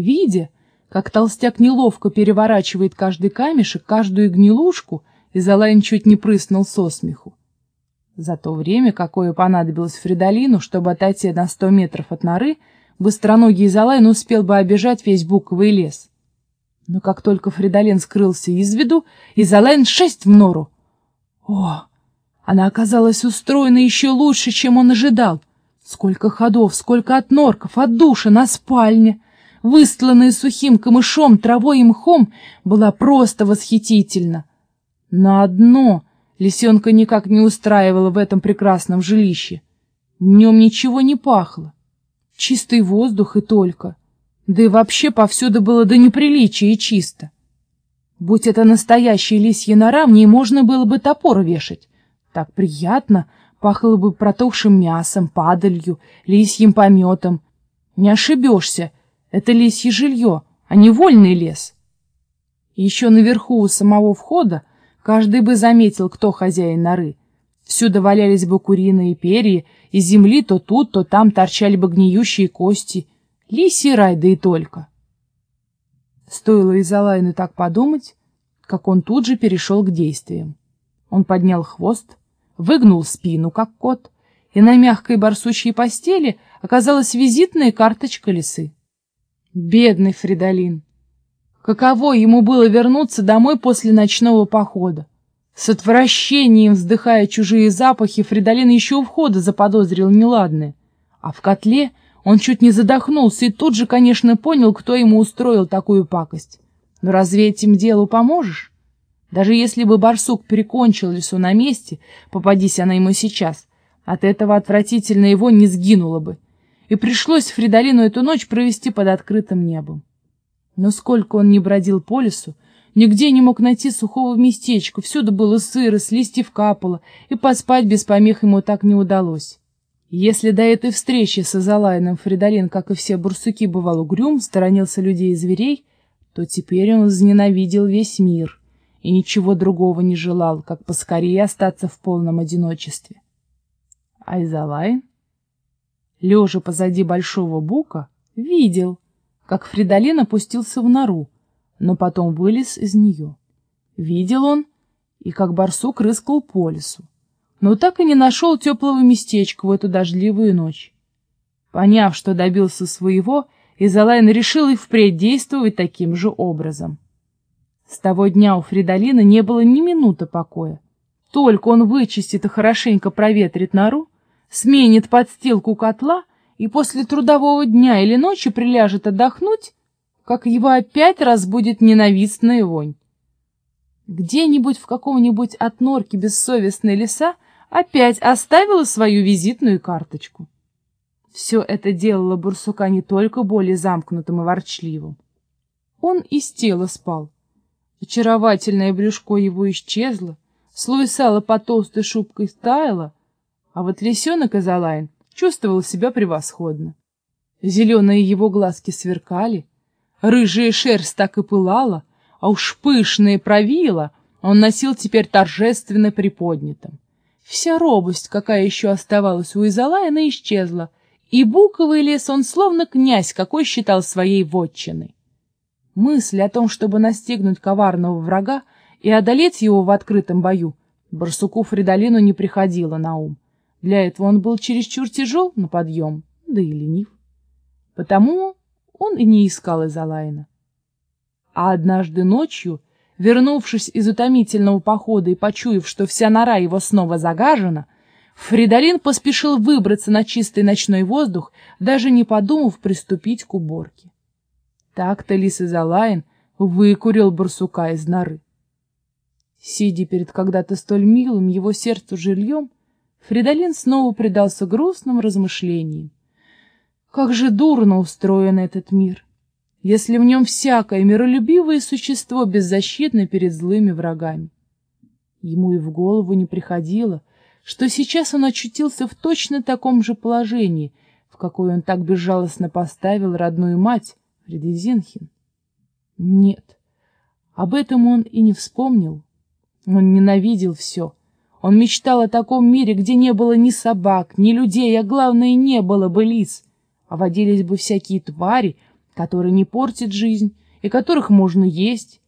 Видя, как толстяк неловко переворачивает каждый камешек, каждую гнилушку, Изолайн чуть не прыснул со смеху. За то время, какое понадобилось Фридолину, чтобы отойти на сто метров от норы, быстроногий Изолайн успел бы обижать весь буковый лес. Но как только Фридолин скрылся из виду, Изолайн шесть в нору. О, она оказалась устроена еще лучше, чем он ожидал. Сколько ходов, сколько отнорков, отдушин, а спальня, выстланная сухим камышом, травой и мхом, была просто восхитительна. На одно Лисенка никак не устраивала в этом прекрасном жилище. В нем ничего не пахло. Чистый воздух и только. Да и вообще повсюду было до неприличия и чисто. Будь это настоящая лисья нора, в ней можно было бы топор вешать. Так приятно, пахло бы протухшим мясом, падалью, лисьим пометом. Не ошибешься, это лисье жилье, а не вольный лес. еще наверху у самого входа Каждый бы заметил, кто хозяин норы. Всюду валялись бы куриные перья, из земли то тут, то там торчали бы гниющие кости. Лисий рай, да и только. Стоило Изолайну так подумать, как он тут же перешел к действиям. Он поднял хвост, выгнул спину, как кот, и на мягкой барсучьей постели оказалась визитная карточка лисы. Бедный Фридолин! Каково ему было вернуться домой после ночного похода? С отвращением вздыхая чужие запахи, Фридолин еще у входа заподозрил неладное. А в котле он чуть не задохнулся и тут же, конечно, понял, кто ему устроил такую пакость. Но разве этим делу поможешь? Даже если бы барсук прикончил лесу на месте, попадись она ему сейчас, от этого отвратительно его не сгинуло бы. И пришлось Фридолину эту ночь провести под открытым небом. Но сколько он не бродил по лесу, нигде не мог найти сухого местечка, всюду было сыро, с листьев капало, и поспать без помех ему так не удалось. Если до этой встречи с Азалайном Фридолин, как и все бурсуки, бывал угрюм, сторонился людей и зверей, то теперь он возненавидел весь мир и ничего другого не желал, как поскорее остаться в полном одиночестве. А Изалайн, лежа позади большого бука, видел — как Фридолин опустился в нору, но потом вылез из нее. Видел он, и как барсук рыскал по лесу, но так и не нашел теплого местечка в эту дождливую ночь. Поняв, что добился своего, Изолайн решил и впредь действовать таким же образом. С того дня у Фридолина не было ни минуты покоя. Только он вычистит и хорошенько проветрит нору, сменит подстилку котла и после трудового дня или ночи приляжет отдохнуть, как его опять разбудит ненавистная вонь. Где-нибудь в каком-нибудь отнорке бессовестной леса опять оставила свою визитную карточку. Все это делало Бурсука не только более замкнутым и ворчливым. Он из тела спал. Очаровательное брюшко его исчезло, слой сала по толстой шубкой стаяло, а вот лисенок Изолайн чувствовал себя превосходно. Зеленые его глазки сверкали, рыжая шерсть так и пылала, а уж пышные правила он носил теперь торжественно приподнятым. Вся робость, какая еще оставалась у Изолайна, исчезла, и буковый лес он словно князь, какой считал своей вотчиной. Мысль о том, чтобы настигнуть коварного врага и одолеть его в открытом бою, барсуку Фридолину не приходила на ум. Для этого он был чересчур тяжел на подъем, да и ленив. Потому он и не искал Изолайна. А однажды ночью, вернувшись из утомительного похода и почуяв, что вся нора его снова загажена, Фридолин поспешил выбраться на чистый ночной воздух, даже не подумав приступить к уборке. Так-то лис Изолайн выкурил барсука из норы. Сидя перед когда-то столь милым его сердцу жильем, Фридолин снова предался грустным размышлениям. Как же дурно устроен этот мир, если в нем всякое миролюбивое существо беззащитно перед злыми врагами. Ему и в голову не приходило, что сейчас он очутился в точно таком же положении, в какое он так безжалостно поставил родную мать, Фредизинхин. Нет, об этом он и не вспомнил. Он ненавидел все — он мечтал о таком мире, где не было ни собак, ни людей, а главное, не было бы лис, а водились бы всякие твари, который не портит жизнь и которых можно есть,